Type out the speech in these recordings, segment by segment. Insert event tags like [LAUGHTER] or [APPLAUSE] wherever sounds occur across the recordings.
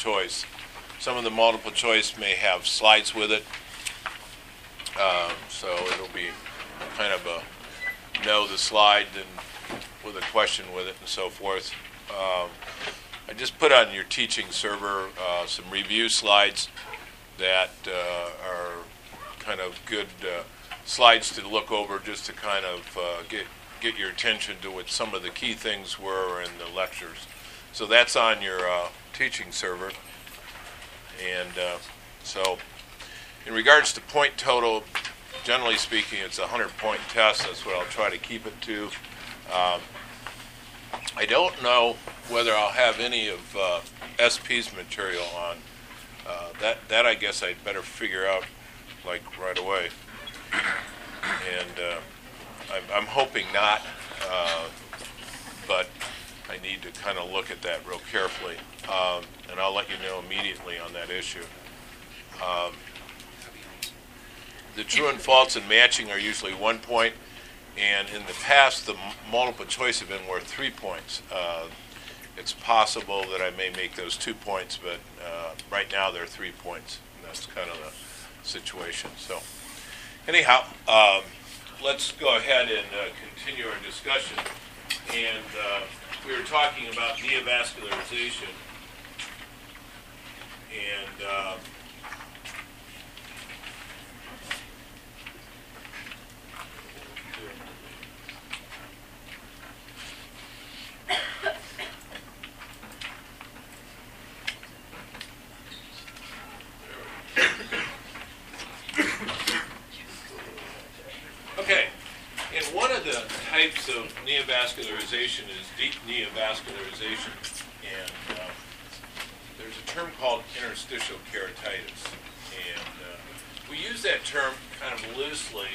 choice. Some of the multiple choice may have slides with it. Um, So it'll be kind of a know the slide and with a question with it and so forth. Um, I just put on your teaching server uh, some review slides that uh, are kind of good uh, slides to look over just to kind of uh, get get your attention to what some of the key things were in the lectures. So that's on your uh, teaching server. And uh, so, in regards to point total, generally speaking, it's a 100 point test. That's what I'll try to keep it to. Um, I don't know whether I'll have any of uh, SP's material on. Uh, that, that I guess I'd better figure out like right away. And uh, I'm, I'm hoping not, uh, but I need to kind of look at that real carefully. Um, and I'll let you know immediately on that issue. Um, the true and false and matching are usually one point, and in the past, the multiple choice have been worth three points. Uh, it's possible that I may make those two points, but uh, right now they're three points. And that's kind of the situation. So, anyhow, um, let's go ahead and uh, continue our discussion. And uh, we were talking about neovascularization. And uh, Okay, and one of the types of neovascularization is deep neovascularization, and uh, there's a term called interstitial keratitis, and uh, we use that term kind of loosely,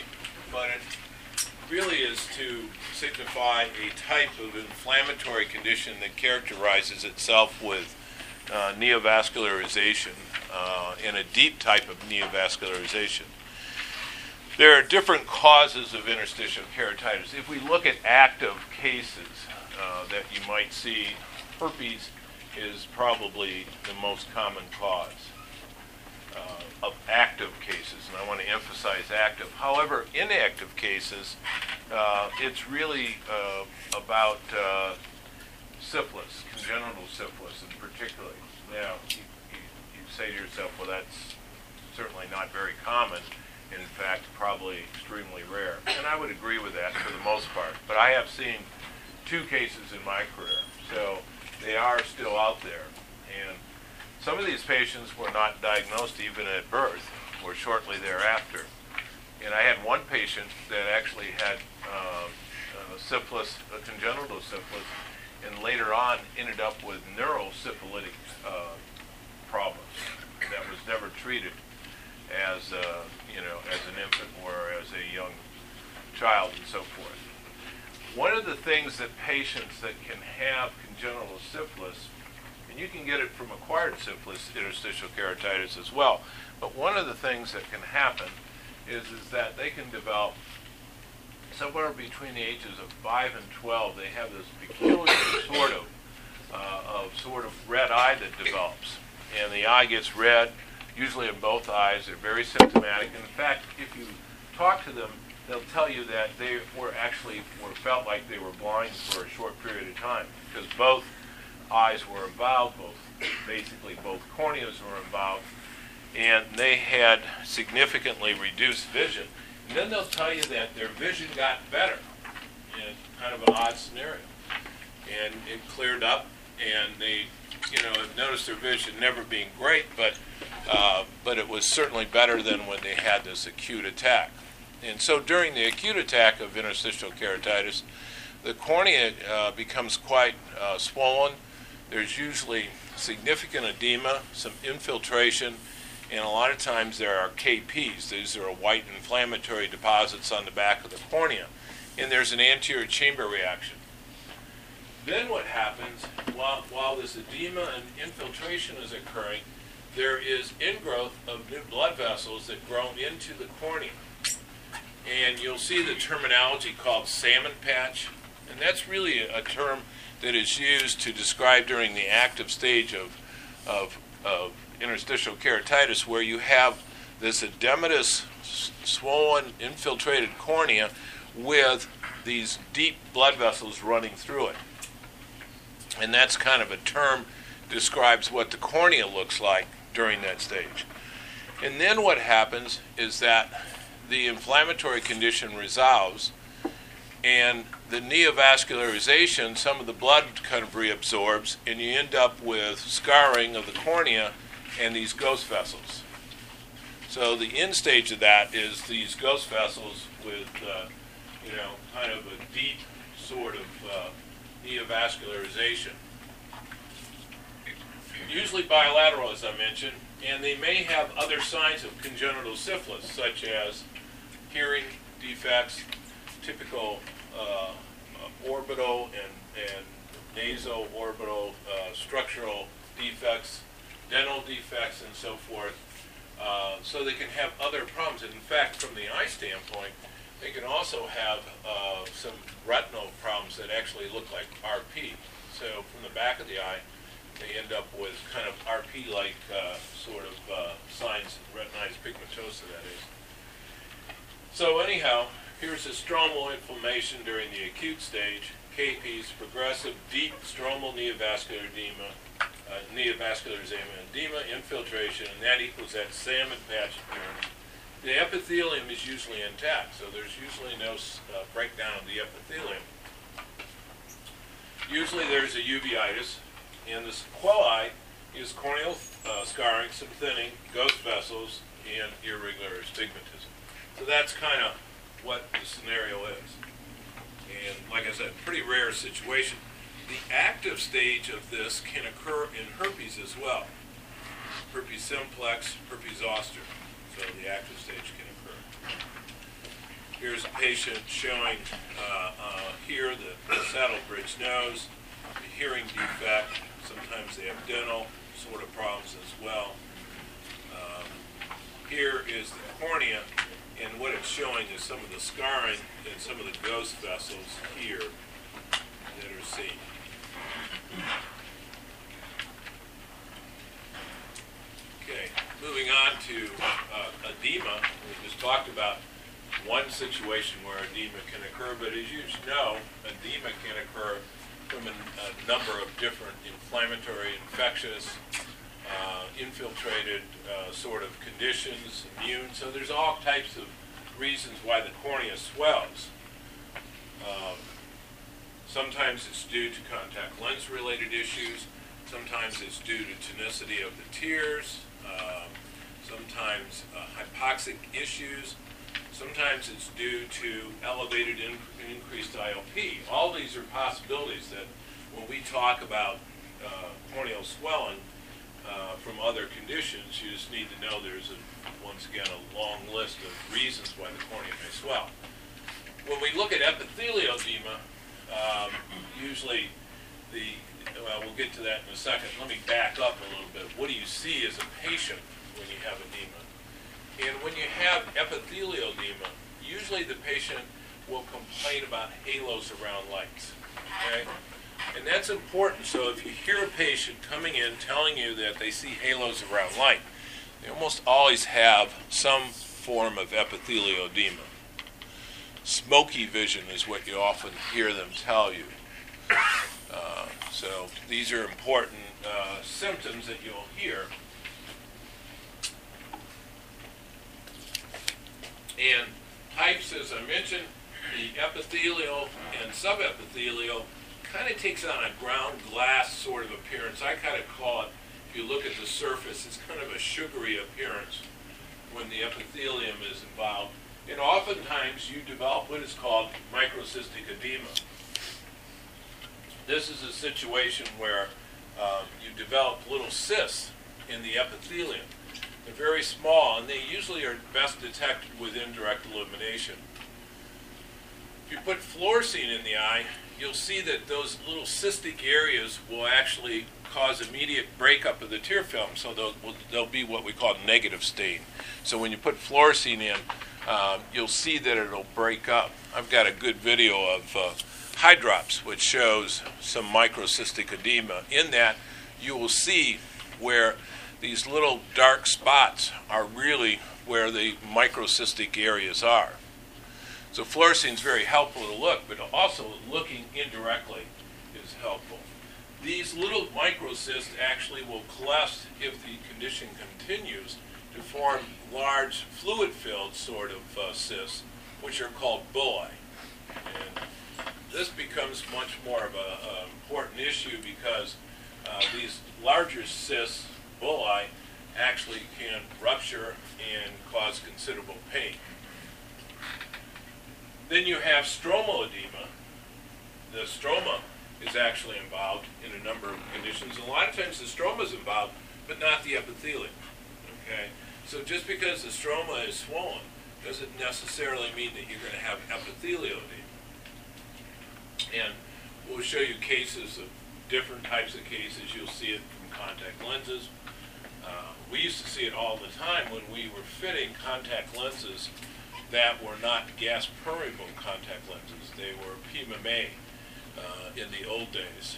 but it really is to a type of inflammatory condition that characterizes itself with uh, neovascularization uh, and a deep type of neovascularization. There are different causes of interstitial keratitis. If we look at active cases uh, that you might see, herpes is probably the most common cause uh, of active cases, and I want to emphasize active. However, inactive cases, uh, it's really uh, about uh, syphilis, congenital syphilis in particular. Now, you, you, you say to yourself, well, that's certainly not very common in fact, probably extremely rare. And I would agree with that for the most part. But I have seen two cases in my career, so they are still out there. And some of these patients were not diagnosed even at birth or shortly thereafter. And I had one patient that actually had uh, syphilis, a congenital syphilis, and later on ended up with neurosyphilitic uh, problems that was never treated as a, you know, as an infant or as a young child and so forth. One of the things that patients that can have congenital syphilis, and you can get it from acquired syphilis, interstitial keratitis as well, but one of the things that can happen is, is that they can develop somewhere between the ages of 5 and 12, they have this peculiar sort of, uh, of sort of red eye that develops. And the eye gets red, usually in both eyes. They're very symptomatic. In fact, if you talk to them, they'll tell you that they were actually were felt like they were blind for a short period of time because both eyes were involved, both basically both corneas were involved, and they had significantly reduced vision. And then they'll tell you that their vision got better in kind of an odd scenario. And it cleared up, and they, you know, have noticed their vision never being great, but uh, but it was certainly better than when they had this acute attack. And so during the acute attack of interstitial keratitis, the cornea uh, becomes quite uh, swollen. There's usually significant edema, some infiltration, and a lot of times there are KPs. These are white inflammatory deposits on the back of the cornea. And there's an anterior chamber reaction. Then what happens, while, while this edema and infiltration is occurring, there is ingrowth of new blood vessels that grow into the cornea. And you'll see the terminology called salmon patch, and that's really a term that is used to describe during the active stage of, of of interstitial keratitis where you have this edematous, swollen, infiltrated cornea with these deep blood vessels running through it. And that's kind of a term describes what the cornea looks like during that stage. And then what happens is that the inflammatory condition resolves and the neovascularization, some of the blood kind of reabsorbs, and you end up with scarring of the cornea and these ghost vessels. So the end stage of that is these ghost vessels with, uh, you know, kind of a deep sort of uh, neovascularization. Usually bilateral, as I mentioned, and they may have other signs of congenital syphilis, such as hearing defects, typical uh, uh, orbital and, and naso-orbital uh, structural defects, dental defects, and so forth. Uh, so they can have other problems. And in fact, from the eye standpoint, they can also have uh, some retinal problems that actually look like RP. So from the back of the eye, they end up with kind of RP-like uh, sort of uh, signs, retinitis pigmentosa, that is. So anyhow, here's a stromal inflammation during the acute stage, KPs, progressive deep stromal neovascular edema, uh, neovascularization, edema, infiltration, and that equals that salmon patch appearance. The epithelium is usually intact, so there's usually no uh, breakdown of the epithelium. Usually there's a uveitis, and the sequelae is corneal uh, scarring, some thinning, ghost vessels, and irregular astigmatism. So that's kind of what the scenario is. And like I said, pretty rare situation. The active stage of this can occur in herpes as well. Herpes simplex, herpes zoster. So the active stage can occur. Here's a patient showing uh, uh, here the, saddle bridge nose, the hearing defect. Sometimes they have dental sort of problems as well. Um, here is the cornea, and what it's showing is some of the scarring and some of the ghost vessels here that are seen. Okay, moving on to uh, edema. We just talked about one situation where edema can occur, but as you know, edema can occur from a, a number of different inflammatory, infectious, uh, infiltrated uh, sort of conditions, immune. So there's all types of reasons why the cornea swells. Um, sometimes it's due to contact lens related issues. Sometimes it's due to tonicity of the tears. Um, sometimes uh, hypoxic issues. Sometimes it's due to elevated in, increased IOP. All these are possibilities that when we talk about uh, corneal swelling uh, from other conditions, you just need to know there's, a, once again, a long list of reasons why the cornea may swell. When we look at epithelial edema, um, usually the, well, we'll get to that in a second. Let me back up a little bit. What do you see as a patient when you have edema? And when you have epithelial edema, usually the patient will complain about halos around lights. Okay? And that's important. So if you hear a patient coming in telling you that they see halos around light, they almost always have some form of epithelial edema. Smoky vision is what you often hear them tell you. Uh, so these are important uh, symptoms that you'll hear. And types, as I mentioned, the epithelial and subepithelial kind of takes on a ground glass sort of appearance. I kind of call it, if you look at the surface, it's kind of a sugary appearance when the epithelium is involved. And oftentimes you develop what is called microcystic edema. This is a situation where um, you develop little cysts in the epithelium. They're very small, and they usually are best detected with indirect illumination. If you put fluorescein in the eye, you'll see that those little cystic areas will actually cause immediate breakup of the tear film, so they'll, they'll be what we call negative stain. So when you put fluorescein in, um, you'll see that it'll break up. I've got a good video of uh, Hydrops, which shows some microcystic edema. In that, you will see where these little dark spots are really where the microcystic areas are. So fluorescein is very helpful to look, but also looking indirectly is helpful. These little microcysts actually will collapse if the condition continues to form large fluid-filled sort of uh, cysts, which are called bullae. And this becomes much more of an important issue because uh, these larger cysts, bullae, actually can rupture and cause considerable pain. Then you have stromal edema. The stroma is actually involved in a number of conditions. A lot of times the stroma is involved, but not the epithelium. Okay? So just because the stroma is swollen doesn't necessarily mean that you're going to have epithelial edema. And we'll show you cases of different types of cases. You'll see it from contact lenses. Uh, we used to see it all the time when we were fitting contact lenses that were not gas permeable contact lenses. They were PMMA uh, in the old days.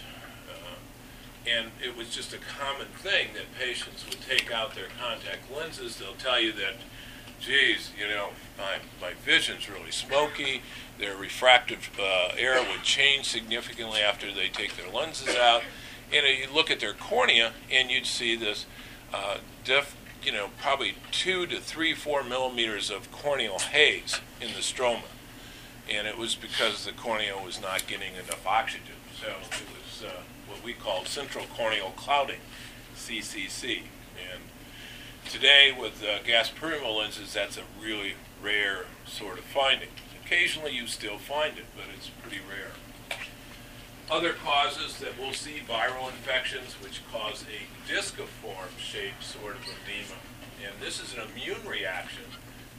Uh, and it was just a common thing that patients would take out their contact lenses. They'll tell you that, geez, you know, my, my vision's really smoky. Their refractive uh, error would change significantly after they take their lenses out. And you look at their cornea, and you'd see this uh, diff, you know, probably two to three, four millimeters of corneal haze in the stroma. And it was because the cornea was not getting enough oxygen. So it was uh, we call central corneal clouding, CCC. And today, with uh, gas permeable lenses, that's a really rare sort of finding. Occasionally, you still find it, but it's pretty rare. Other causes that we'll see viral infections, which cause a disciform shaped sort of edema. And this is an immune reaction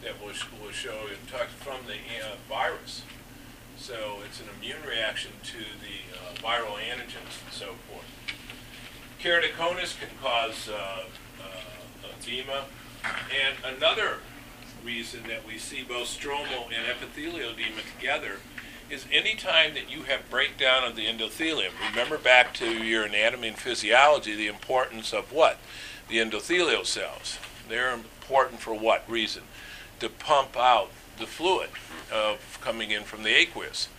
that we'll, we'll show talk from the uh, virus. So it's an immune reaction to the uh, viral antigens and so forth. Keratoconus can cause uh, uh, edema. And another reason that we see both stromal and epithelial edema together is any time that you have breakdown of the endothelium. Remember back to your anatomy and physiology the importance of what? The endothelial cells. They're important for what reason? To pump out the fluid of coming in from the aqueous.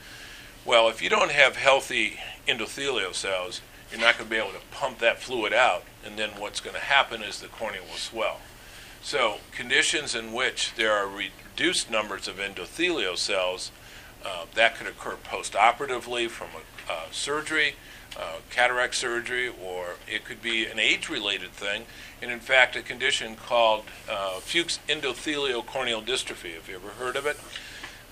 Well, if you don't have healthy endothelial cells, you're not going to be able to pump that fluid out, and then what's going to happen is the cornea will swell. So, conditions in which there are reduced numbers of endothelial cells, uh, that could occur postoperatively from a uh, surgery, uh, cataract surgery, or it could be an age related thing, and in fact, a condition called uh, Fuchs endothelial corneal dystrophy. Have you ever heard of it?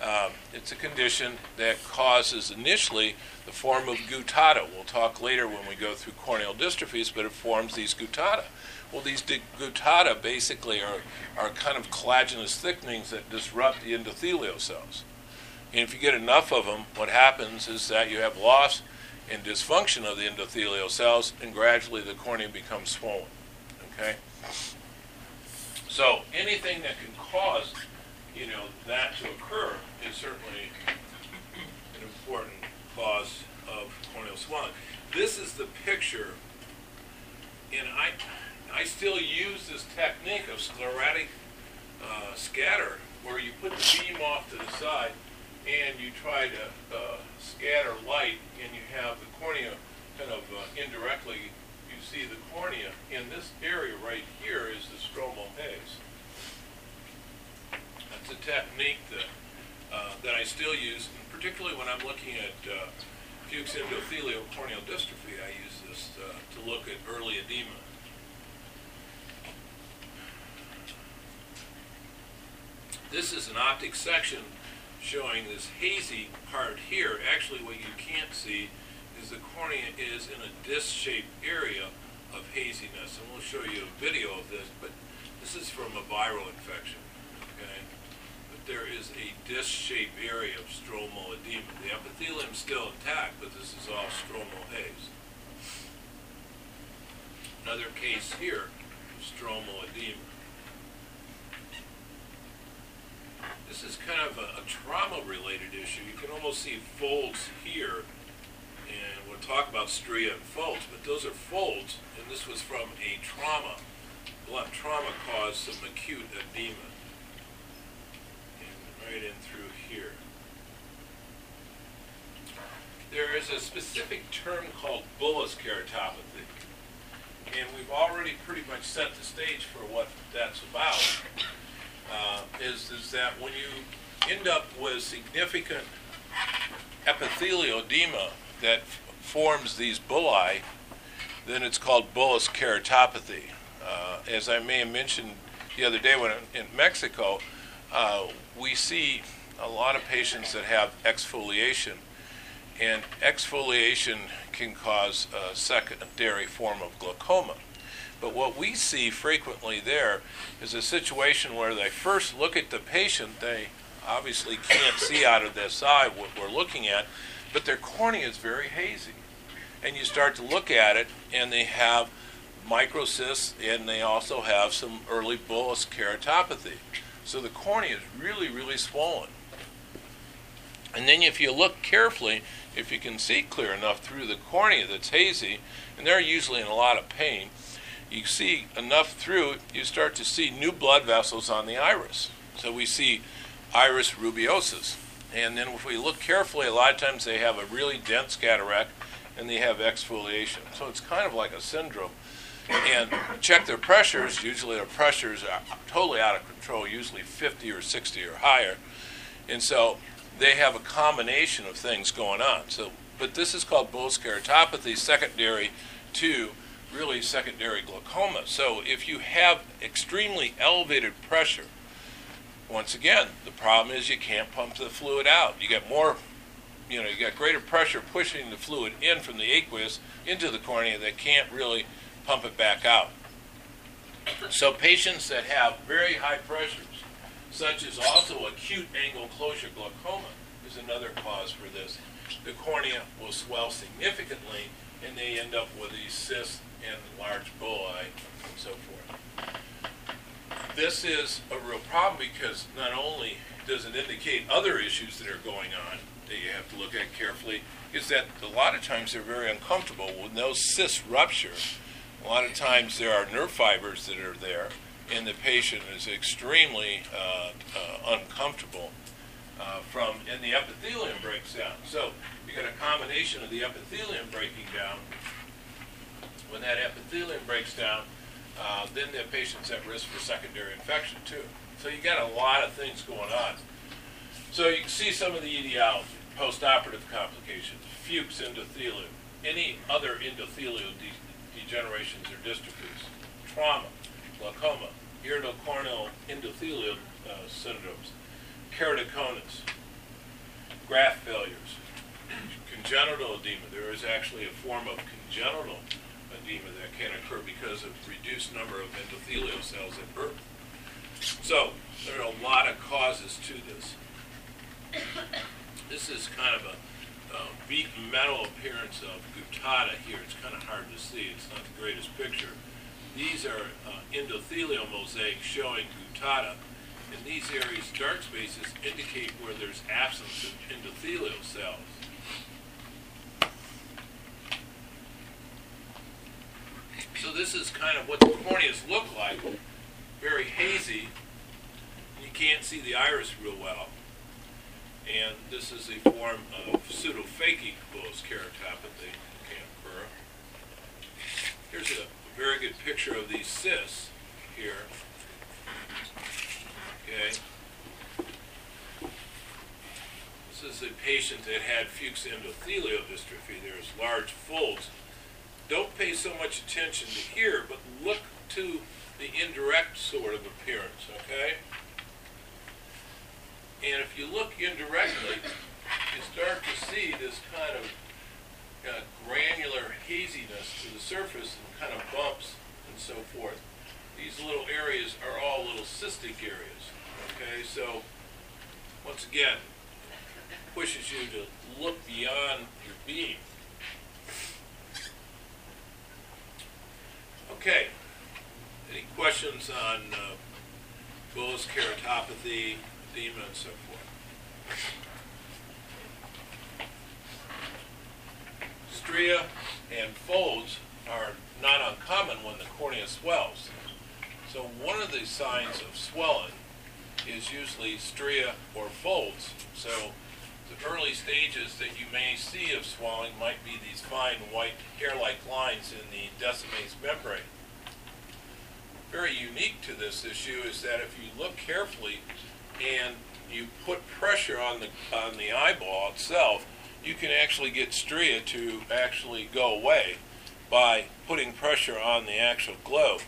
Um, it's a condition that causes initially the form of guttata. We'll talk later when we go through corneal dystrophies, but it forms these guttata. Well, these guttata basically are, are kind of collagenous thickenings that disrupt the endothelial cells. And if you get enough of them, what happens is that you have loss and dysfunction of the endothelial cells, and gradually the cornea becomes swollen. Okay? So anything that can cause, you know, that to occur is certainly an important cause of corneal swelling. This is the picture, and I, I still use this technique of sclerotic uh, scatter, where you put the beam off to the side and you try to uh, scatter light, and you have the cornea kind of uh, indirectly, you see the cornea. In this area right here is the stromal haze. That's a technique that, uh, that I still use, and particularly when I'm looking at uh, Fuchs endothelial corneal dystrophy, I use this uh, to look at early edema. This is an optic section showing this hazy part here. Actually, what you can't see is the cornea is in a disc-shaped area of haziness. And we'll show you a video of this, but this is from a viral infection, okay? But there is a disc-shaped area of stromal edema. The epithelium is still intact, but this is all stromal haze. Another case here stromal edema. This is kind of a, a trauma-related issue. You can almost see folds here, and we'll talk about stria and folds, but those are folds, and this was from a trauma blunt trauma caused some acute edema. And right in through here. There is a specific term called bullous keratopathy. And we've already pretty much set the stage for what that's about. Uh, is, is that when you end up with significant epithelial edema that forms these bullae, then it's called bullous keratopathy. Uh, as I may have mentioned the other day when in Mexico, uh, we see a lot of patients that have exfoliation, and exfoliation can cause a secondary form of glaucoma. But what we see frequently there is a situation where they first look at the patient, they obviously can't see out of this eye what we're looking at, but their cornea is very hazy. And you start to look at it, and they have microcysts, and they also have some early bullous keratopathy. So the cornea is really, really swollen. And then if you look carefully, if you can see clear enough through the cornea that's hazy, and they're usually in a lot of pain, you see enough through, you start to see new blood vessels on the iris. So we see iris rubeosis. And then if we look carefully, a lot of times they have a really dense cataract and they have exfoliation. So it's kind of like a syndrome. And check their pressures. Usually their pressures are totally out of control, usually 50 or 60 or higher. And so they have a combination of things going on. So, but this is called bullous keratopathy, secondary to really secondary glaucoma. So if you have extremely elevated pressure, once again, the problem is you can't pump the fluid out. You get more, you know, you got greater pressure pushing the fluid in from the aqueous into the cornea that can't really pump it back out. So patients that have very high pressures, such as also acute angle closure glaucoma, is another cause for this. The cornea will swell significantly, and they end up with these cysts and large bullae and so forth. This is a real problem because not only does it indicate other issues that are going on that you have to look at carefully, is that a lot of times they're very uncomfortable when those cysts rupture. A lot of times there are nerve fibers that are there, and the patient is extremely uh, uh, uncomfortable uh, from, and the epithelium breaks down. So you get a combination of the epithelium breaking down. When that epithelium breaks down, uh, then the patient's at risk for secondary infection too. So you got a lot of things going on. So you can see some of the etiology, postoperative complications, Fuchs endothelium, any other endothelial de- degenerations or dystrophies, trauma, glaucoma, iridocorneal endothelial uh, syndromes, keratoconus, graft failures, congenital edema. There is actually a form of congenital edema that can occur because of reduced number of endothelial cells at birth. So there are a lot of causes to this. This is kind of a uh, metal appearance of guttata here. It's kind of hard to see. It's not the greatest picture. These are uh, endothelial mosaics showing guttata. And these areas, dark spaces, indicate where there's absence of endothelial cells. So this is kind of what the corneas look like. Very hazy. You can't see the iris real well. And this is a form of pseudophakic bullous keratopathy. Here's a very good picture of these cysts here. Okay. This is a patient that had Fuchs endothelial dystrophy. There's large folds. Don't pay so much attention to here, but look to the indirect sort of appearance, okay? And if you look indirectly, you start to see this kind of uh, granular haziness to the surface and kind of bumps and so forth. These little areas are all little cystic areas. Okay, so once again, pushes you to look beyond your beam. Okay, any questions on uh, bullous keratopathy, edema, and so forth? Stria and folds are not uncommon when the cornea swells. So one of the signs of swelling is usually stria or folds. So the early stages that you may see of swelling might be these fine white hair-like lines in the Descemet's membrane. Very unique to this issue is that if you look carefully and you put pressure on the on the eyeball itself, you can actually get stria to actually go away by putting pressure on the actual globe.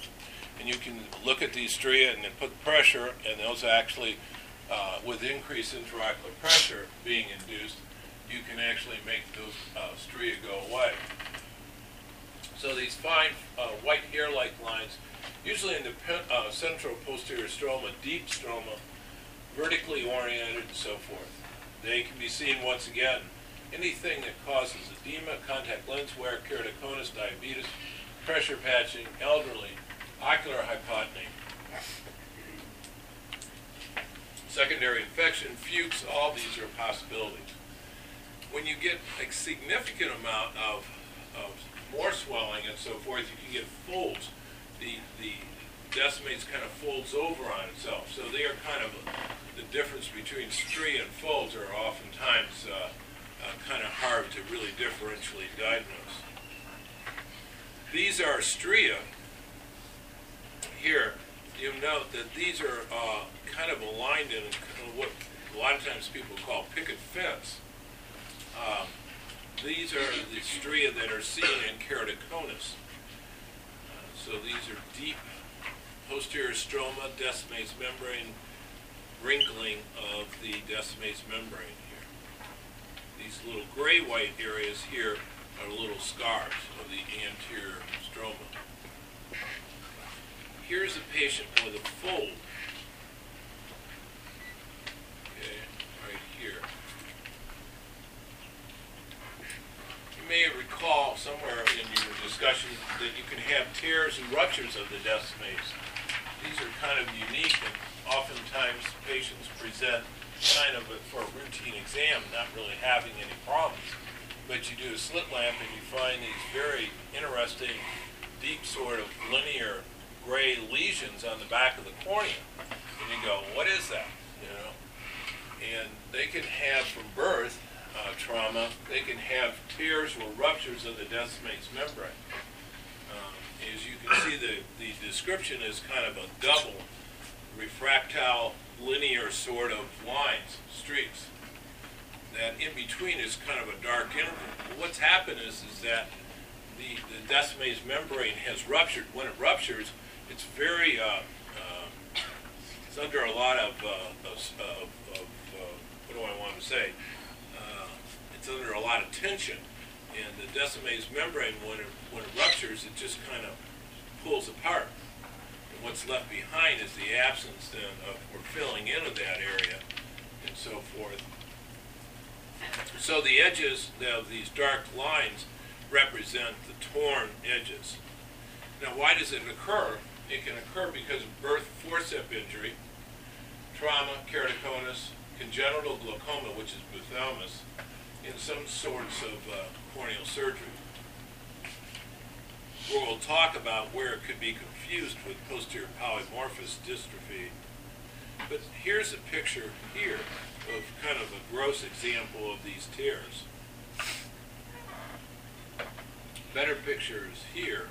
And you can look at these stria and then put pressure, and those actually, uh, with increased intraocular pressure being induced, you can actually make those uh, stria go away. So these fine uh, white hair-like lines, usually in the uh, central posterior stroma, deep stroma, vertically oriented and so forth. They can be seen once again anything that causes edema, contact lens wear, keratoconus, diabetes, pressure patching, elderly, ocular hypotony, secondary infection, fuchs, all these are possibilities. When you get a significant amount of, of more swelling and so forth, you can get folds. The, the Descemet's kind of folds over on itself. So they are kind of, the difference between stria and folds are oftentimes uh, uh, kind of hard to really differentially diagnose. These are stria. Here, you note that these are uh, kind of aligned in what a lot of times people call picket fence. Um, these are the stria that are seen in keratoconus. Uh, so these are deep posterior stroma, Descemet's membrane, wrinkling of the Descemet's membrane here. These little gray-white areas here are little scars of the anterior stroma. Here's a patient with a fold. Okay, right here. You may recall somewhere in your discussion that you can have tears and ruptures of the Descemet's these are kind of unique and oftentimes patients present kind of a, for a routine exam not really having any problems. But you do a slit lamp and you find these very interesting, deep sort of linear gray lesions on the back of the cornea. And you go, what is that? You know? And they can have from birth uh, trauma, they can have tears or ruptures of the Descemet's membrane As you can see the, the description is kind of a double refractile linear sort of lines, streaks. That in between is kind of a dark interval. what's happened is, is that the, the Descemet's membrane has ruptured. When it ruptures, it's very, uh, it's under a lot of, uh, of, of, of uh, what do I want to say? It's under a lot of tension and the Descemet's membrane, when it, when it ruptures, it just kind of pulls apart. And what's left behind is the absence then of, or filling in of that area and so forth. So the edges of these dark lines represent the torn edges. Now why does it occur? It can occur because of birth forceps injury, trauma, keratoconus, congenital glaucoma, which is buphthalmos, in some sorts of uh, corneal surgery. Where we'll talk about where it could be confused with posterior polymorphous dystrophy. But here's a picture here of kind of a gross example of these tears. Better pictures here.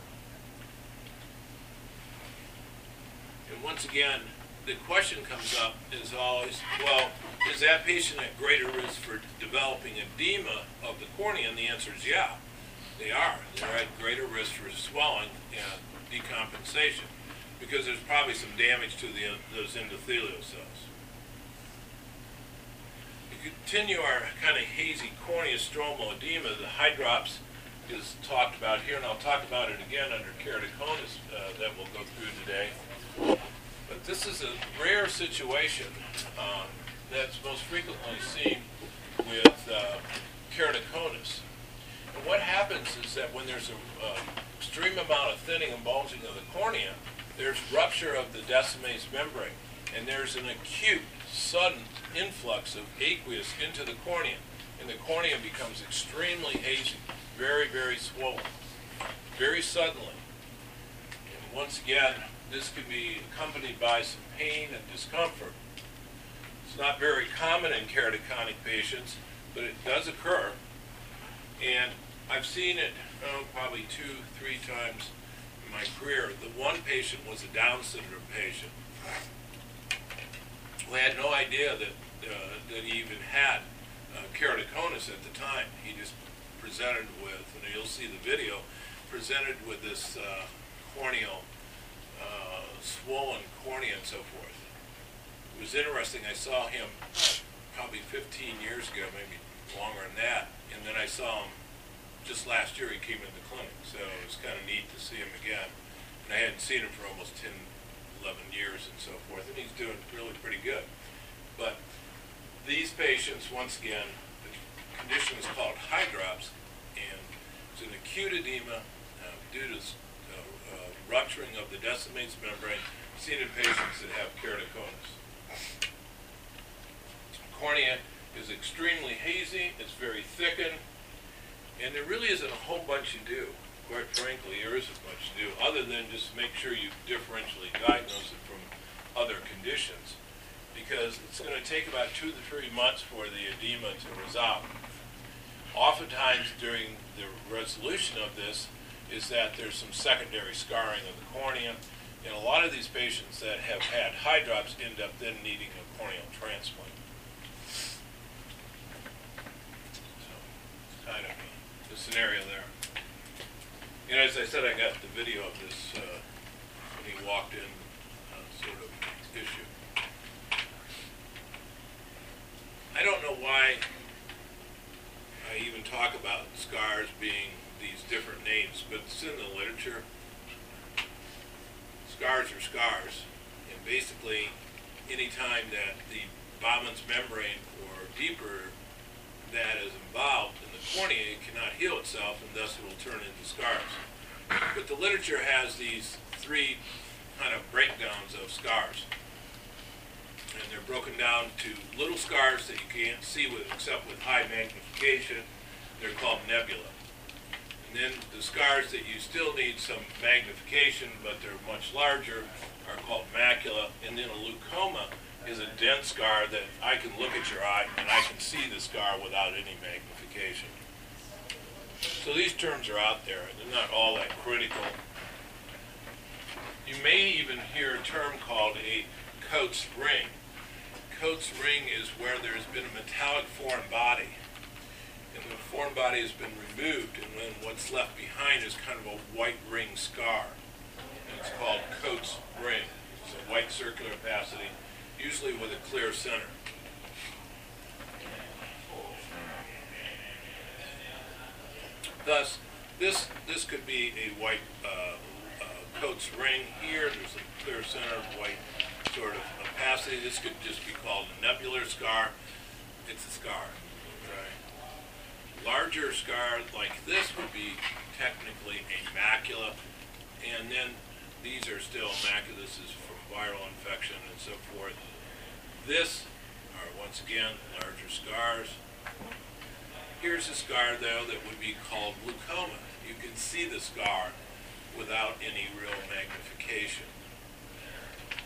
And once again, the question comes up is always, well, is that patient at greater risk for developing edema of the cornea? And the answer is yeah, they are. They're at greater risk for swelling and decompensation because there's probably some damage to the, those endothelial cells. To continue our kind of hazy cornea stromal edema, the hydrops is talked about here, and I'll talk about it again under keratoconus uh, that we'll go through today. But this is a rare situation um, that's most frequently seen with uh, keratoconus. And what happens is that when there's an uh, extreme amount of thinning and bulging of the cornea, there's rupture of the Descemet's membrane, and there's an acute, sudden influx of aqueous into the cornea, and the cornea becomes extremely hazy, very, very swollen, very suddenly. And once again, this can be accompanied by some pain and discomfort. It's not very common in keratoconic patients, but it does occur. And I've seen it oh, probably two, three times in my career. The one patient was a Down syndrome patient. We had no idea that, uh, that he even had uh, keratoconus at the time. He just presented with, and you'll see the video, presented with this uh, corneal, uh, swollen cornea and so forth. It was interesting. I saw him probably 15 years ago, maybe longer than that, and then I saw him just last year. He came in the clinic, so it was kind of neat to see him again. And I hadn't seen him for almost 10, 11 years and so forth, and he's doing really pretty good. But these patients, once again, the condition is called hydrops, it's an acute edema uh, due to uh, uh, rupturing of the Descemet's membrane seen in patients that have keratoconus cornea is extremely hazy, it's very thickened, and there really isn't a whole bunch to do. Quite frankly, there isn't much to do, other than just make sure you differentially diagnose it from other conditions, because it's going to take about two to three months for the edema to resolve. Oftentimes during the resolution of this is that there's some secondary scarring of the cornea, and a lot of these patients that have had hydrops end up then needing a corneal transplant. So, kind of the scenario there. And as I said, I got the video of this uh, when he walked in uh, sort of issue. I don't know why I even talk about scars being these different names, but it's in the literature. Scars are scars, and basically, anytime that the Bowman's membrane or deeper that is involved in the cornea, it cannot heal itself, and thus it will turn into scars. But the literature has these three kind of breakdowns of scars. And they're broken down to little scars that you can't see with except with high magnification. They're called nebula. And then the scars that you still need some magnification, but they're much larger, are called macula. And then a leucoma is a dense scar that I can look at your eye and I can see the scar without any magnification. So these terms are out there. They're not all that critical. You may even hear a term called a Coats ring. Coats ring is where there's been a metallic foreign body. And the foreign body has been removed, and then what's left behind is kind of a white ring scar. And it's called Coats ring. It's a white circular opacity usually with a clear center. Thus, this this could be a white uh, uh, Coats ring here. There's a clear center, white sort of opacity. This could just be called a nebular scar. It's a scar. Larger scar like this would be technically a macula, and then these are still macula. This is from viral infection and so forth. This are once again larger scars. Here's a scar though that would be called leucoma. You can see the scar without any real magnification.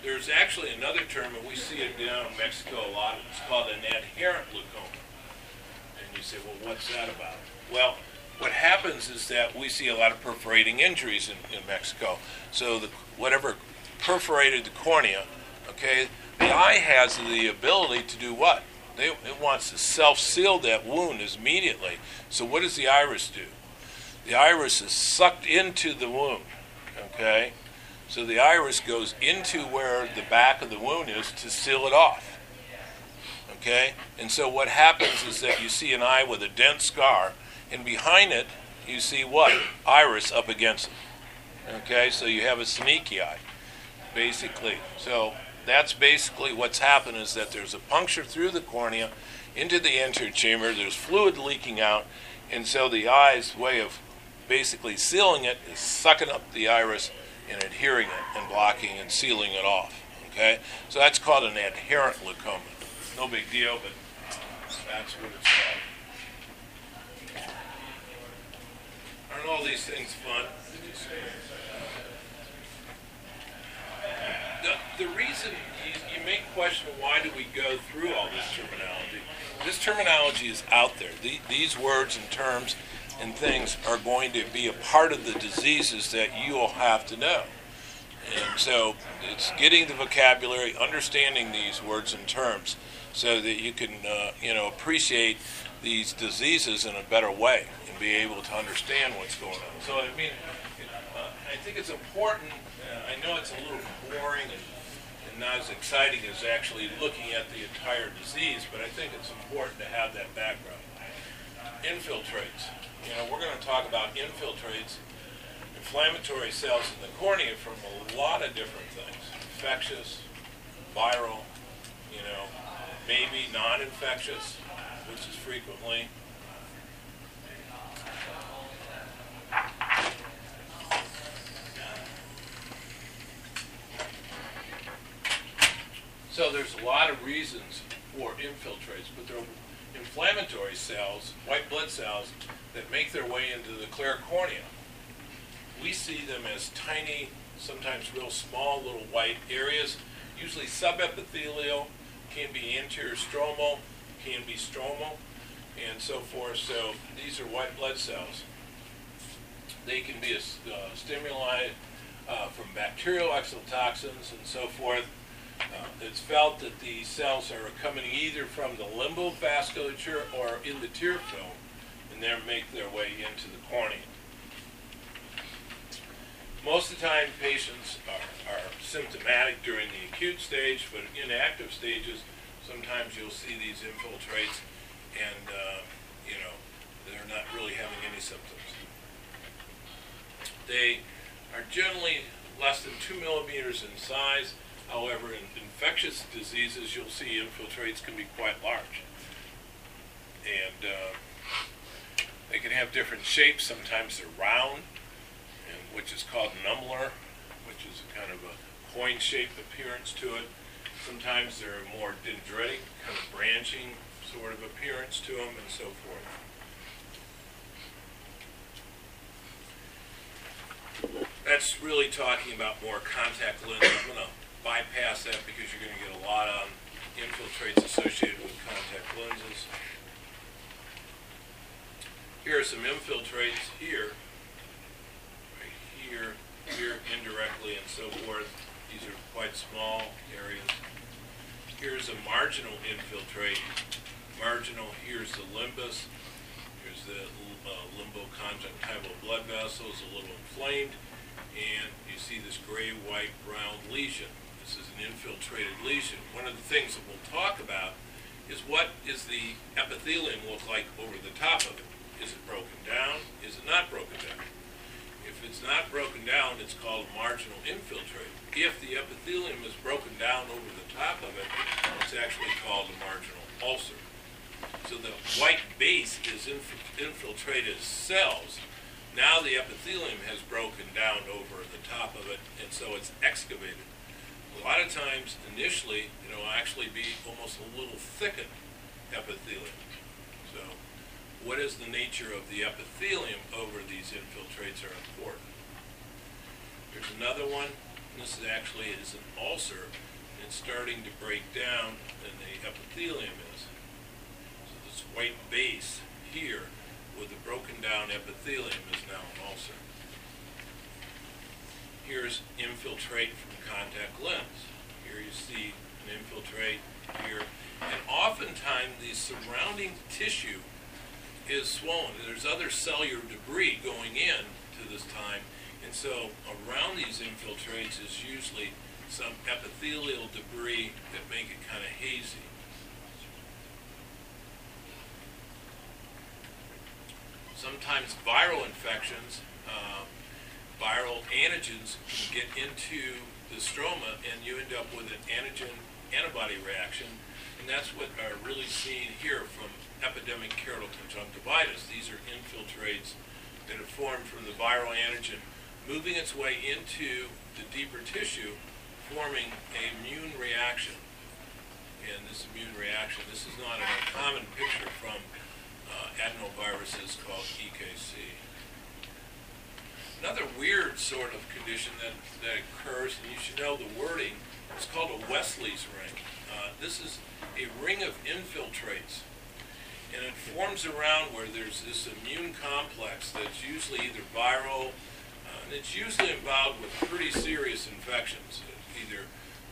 There's actually another term, and we see it down in Mexico a lot, it's called an adherent leucoma. And you say, well, what's that about? Well, what happens is that we see a lot of perforating injuries in, in Mexico. So the, whatever perforated the cornea, okay, the eye has the ability to do what? They, it wants to self seal that wound immediately. So, what does the iris do? The iris is sucked into the wound. Okay? So, the iris goes into where the back of the wound is to seal it off. Okay? And so, what happens is that you see an eye with a dense scar, and behind it, you see what? Iris up against it. Okay? So, you have a sneaky eye, basically. So, that's basically what's happened is that there's a puncture through the cornea into the anterior chamber, there's fluid leaking out, and so the eye's way of basically sealing it is sucking up the iris and adhering it and blocking and sealing it off. Okay? So that's called an adherent leucoma. No big deal, but that's what it's called. Aren't all these things fun? The, the reason you, you may question why do we go through all this terminology. This terminology is out there. The, these words and terms and things are going to be a part of the diseases that you'll have to know. And so it's getting the vocabulary, understanding these words and terms, so that you can, uh, you know, appreciate these diseases in a better way and be able to understand what's going on. So I mean, uh, I think it's important. Uh, I know it's a little boring and, and not as exciting as actually looking at the entire disease, but I think it's important to have that background. Infiltrates. You know, we're going to talk about infiltrates inflammatory cells in the cornea from a lot of different things. Infectious, viral, you know, maybe non-infectious, which is frequently. So there's a lot of reasons for infiltrates, but they're inflammatory cells, white blood cells, that make their way into the clear cornea we see them as tiny, sometimes real small little white areas, usually subepithelial, can be anterior stromal, can be stromal, and so forth. So these are white blood cells. They can be a uh, stimuli uh, from bacterial exotoxins and so forth. Uh, it's felt that these cells are coming either from the limbal vasculature or in the tear film, then make their way into the cornea. Most of the time, patients are, are symptomatic during the acute stage, but in active stages, sometimes you'll see these infiltrates and, uh, you know, they're not really having any symptoms. They are generally less than two millimeters in size. However, in infectious diseases, you'll see infiltrates can be quite large. And uh, they can have different shapes. Sometimes they're round which is called nummular, which is kind of a coin-shaped appearance to it. Sometimes they're more dendritic, kind of branching sort of appearance to them, and so forth. That's really talking about more contact lenses. I'm going to bypass that because you're going to get a lot on infiltrates associated with contact lenses. Here are some infiltrates here right here, here indirectly and so forth. These are quite small areas. Here's a marginal infiltrate. Marginal, here's the limbus. Here's the uh, limboconjunctival blood vessels, a little inflamed. And you see this gray, white, brown lesion. This is an infiltrated lesion. One of the things that we'll talk about is what is the epithelium look like over the top of it? Is it broken down? Is it not broken down? If it's not broken down, it's called marginal infiltrate. If the epithelium is broken down over the top of it, it's actually called a marginal ulcer. So the white base is inf infiltrated cells. Now the epithelium has broken down over the top of it, and so it's excavated. A lot of times, initially, it will actually be almost a little thickened epithelium what is the nature of the epithelium over these infiltrates are important. There's another one, this is actually is an ulcer, it's starting to break down, and the epithelium is. So this white base here with the broken down epithelium is now an ulcer. Here's infiltrate from contact lens. Here you see an infiltrate here. And oftentimes the surrounding tissue is swollen. There's other cellular debris going in to this time, and so around these infiltrates is usually some epithelial debris that make it kind of hazy. Sometimes viral infections, uh, viral antigens can get into the stroma and you end up with an antigen antibody reaction. And that's what are really seen here from epidemic keratoconjunctivitis. conjunctivitis. These are infiltrates that have formed from the viral antigen, moving its way into the deeper tissue, forming an immune reaction. And this immune reaction, this is not a common picture from uh, adenoviruses called EKC. Another weird sort of condition that, that occurs, and you should know the wording, it's called a Wessely's ring. Uh, this is a ring of infiltrates, and it forms around where there's this immune complex that's usually either viral, uh, and it's usually involved with pretty serious infections, either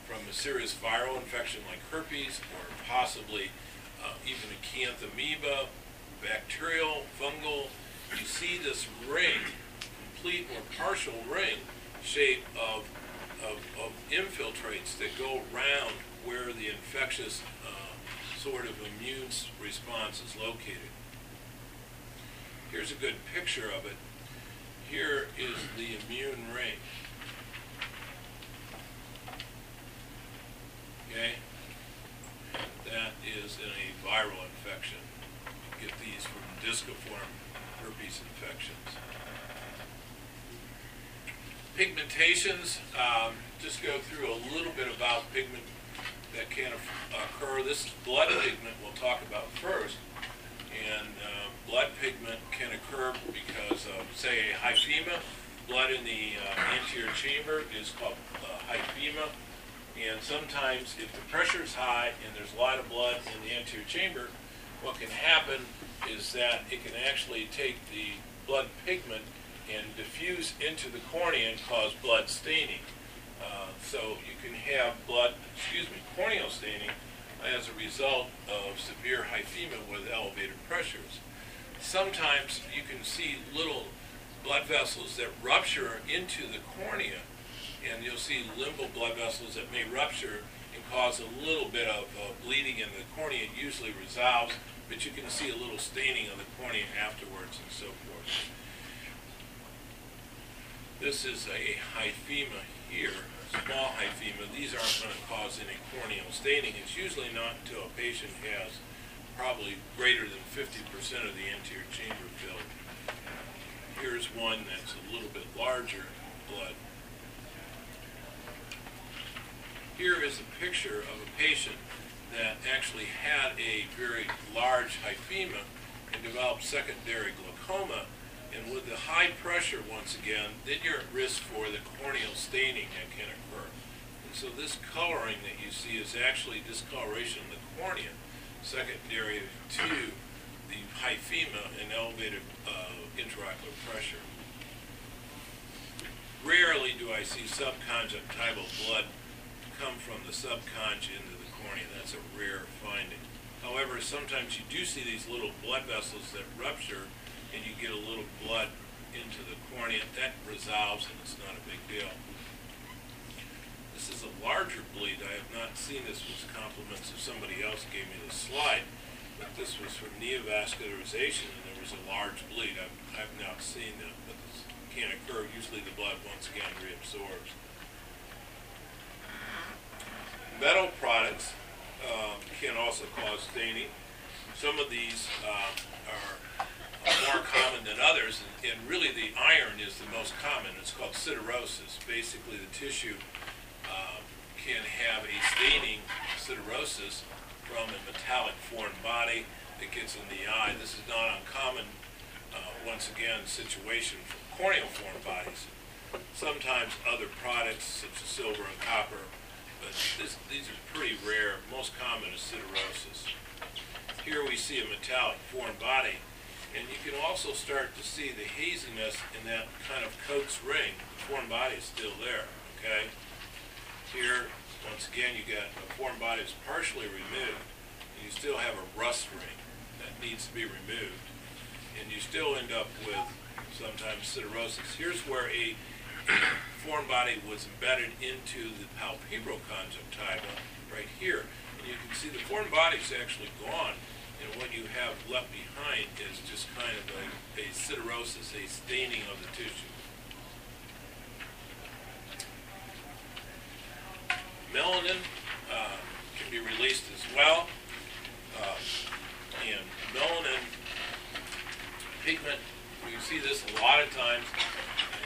from a serious viral infection like herpes, or possibly uh, even acanthamoeba, bacterial, fungal. You see this ring complete or partial ring shape of, of, of infiltrates that go around where the infectious uh, sort of immune response is located. Here's a good picture of it. Here is the immune ring. Okay? That is in a viral infection. You get these from disciform herpes infections. Pigmentations, um, just go through a little bit about pigment occur. This is blood pigment we'll talk about first. And uh, blood pigment can occur because of, say, a hyphema. Blood in the uh, anterior chamber is called uh, hyphema. And sometimes if the pressure is high and there's a lot of blood in the anterior chamber, what can happen is that it can actually take the blood pigment and diffuse into the cornea and cause blood staining. Uh, so you can have blood, excuse me, corneal staining as a result of severe hyphema with elevated pressures. Sometimes you can see little blood vessels that rupture into the cornea, and you'll see limbal blood vessels that may rupture and cause a little bit of uh, bleeding in the cornea. It usually resolves, but you can see a little staining of the cornea afterwards and so forth. This is a hyphema here, small hyphema. These aren't going to cause any corneal staining. It's usually not until a patient has probably greater than 50% of the anterior chamber filled. Here's one that's a little bit larger blood. Here is a picture of a patient that actually had a very large hyphema and developed secondary glaucoma and with the high pressure, once again, then you're at risk for the corneal staining that can occur. And so this coloring that you see is actually discoloration of the cornea, secondary to the hyphema and elevated uh, intraocular pressure. Rarely do I see subconjunctival blood come from the subconj into the cornea. That's a rare finding. However, sometimes you do see these little blood vessels that rupture and you get a little blood into the cornea, that resolves and it's not a big deal. This is a larger bleed. I have not seen this was compliments if somebody else gave me this slide, but this was from neovascularization and there was a large bleed. I've, I've not seen that, but this can occur. Usually the blood once again reabsorbs. Metal products um, can also cause staining. Some of these uh, are more common than others, and, and, really the iron is the most common. It's called siderosis. Basically, the tissue uh, can have a staining siderosis from a metallic foreign body that gets in the eye. This is not uncommon, uh, once again, situation for corneal foreign bodies. Sometimes other products, such as silver and copper, but this, these are pretty rare. Most common is siderosis. Here we see a metallic foreign body and you can also start to see the haziness in that kind of Coats ring. The foreign body is still there, okay? Here, once again, you got the foreign body is partially removed, and you still have a rust ring that needs to be removed. And you still end up with sometimes siderosis. Here's where a, a [COUGHS] foreign body was embedded into the palpebral conjunctiva right here. And you can see the foreign body is actually gone and what you have left behind is just kind of a, a siderosis, a staining of the tissue. Melanin uh, can be released as well. Uh, and melanin pigment, you see this a lot of times,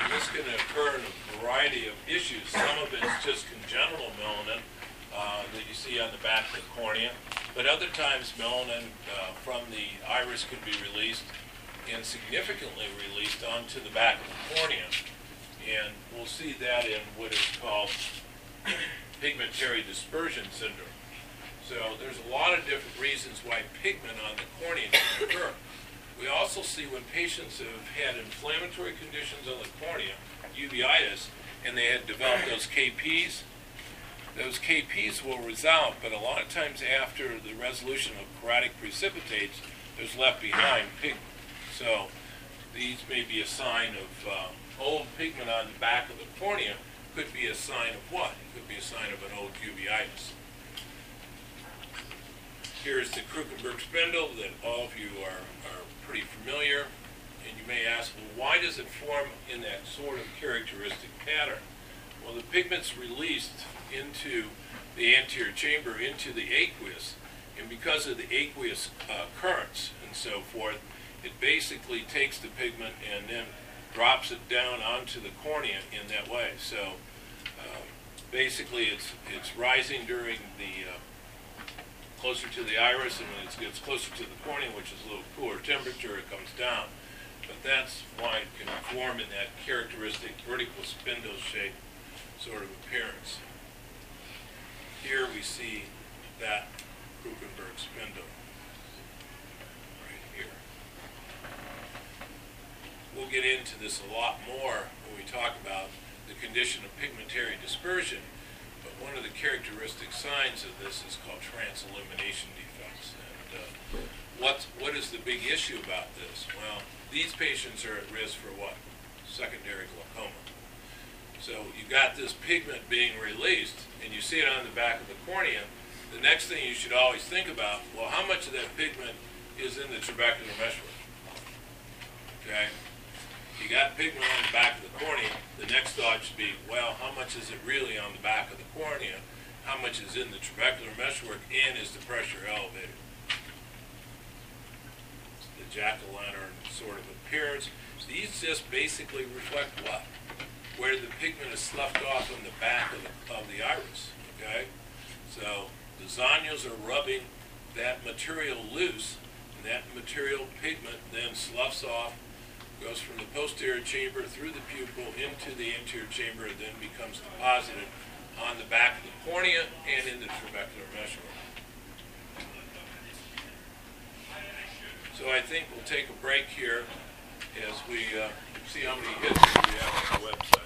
and this can occur in a variety of issues. Some of it's just congenital melanin uh, that you see on the back of the cornea. But other times, melanin uh, from the iris can be released and significantly released onto the back of the cornea. And we'll see that in what is called [COUGHS] pigmentary dispersion syndrome. So there's a lot of different reasons why pigment on the cornea can occur. We also see when patients have had inflammatory conditions on the cornea, uveitis, and they had developed those KPs, those KPs will resolve, but a lot of times after the resolution of keratic precipitates, there's left behind pigment. So these may be a sign of uh, old pigment on the back of the cornea. Could be a sign of what? It could be a sign of an old uveitis. Here's the Krukenberg spindle that all of you are, are pretty familiar. And you may ask, well, why does it form in that sort of characteristic pattern? Well, the pigment's released into the anterior chamber, into the aqueous, and because of the aqueous uh, currents and so forth, it basically takes the pigment and then drops it down onto the cornea in that way. So uh, basically, it's it's rising during the uh, closer to the iris, and when it gets closer to the cornea, which is a little cooler temperature, it comes down. But that's why it can form in that characteristic vertical spindle shape sort of appearance. Here we see that Krukenberg spindle right here. We'll get into this a lot more when we talk about the condition of pigmentary dispersion, but one of the characteristic signs of this is called transillumination defects. And uh, what's, what is the big issue about this? Well, these patients are at risk for what? Secondary glaucoma. So you got this pigment being released, and you see it on the back of the cornea. The next thing you should always think about, well, how much of that pigment is in the trabecular meshwork? Okay? You got pigment on the back of the cornea. The next thought should be, well, how much is it really on the back of the cornea? How much is in the trabecular meshwork, and is the pressure elevated? The jack-o'-lantern sort of appearance. These just basically reflect what? Where the pigment is sloughed off on the back of the, of the iris, okay? So the zonules are rubbing that material loose, and that material pigment then sloughs off, goes from the posterior chamber through the pupil into the anterior chamber, and then becomes deposited on the back of the cornea and in the trabecular meshwork. So I think we'll take a break here as we uh, see how many hits we have on the website.